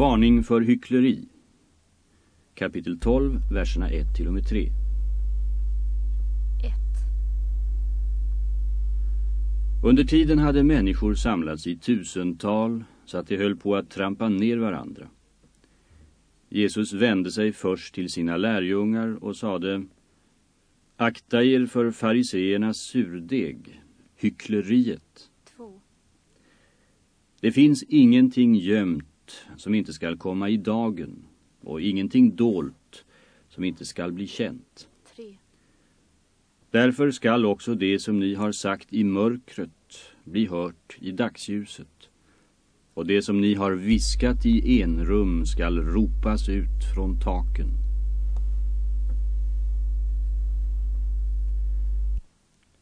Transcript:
Varning för hyckleri. Kapitel 12, verserna 1 till och med 3. 1. Under tiden hade människor samlats i tusental så att de höll på att trampa ner varandra. Jesus vände sig först till sina lärjungar och sade Akta er för fariseernas surdeg, hyckleriet. 2. Det finns ingenting gömt som inte skall komma i dagen och ingenting dolt som inte skall bli känt. 3. Därför skall också det som ni har sagt i mörkret bli hört i dagsljuset. Och det som ni har viskat i enrum skall ropas ut från taken.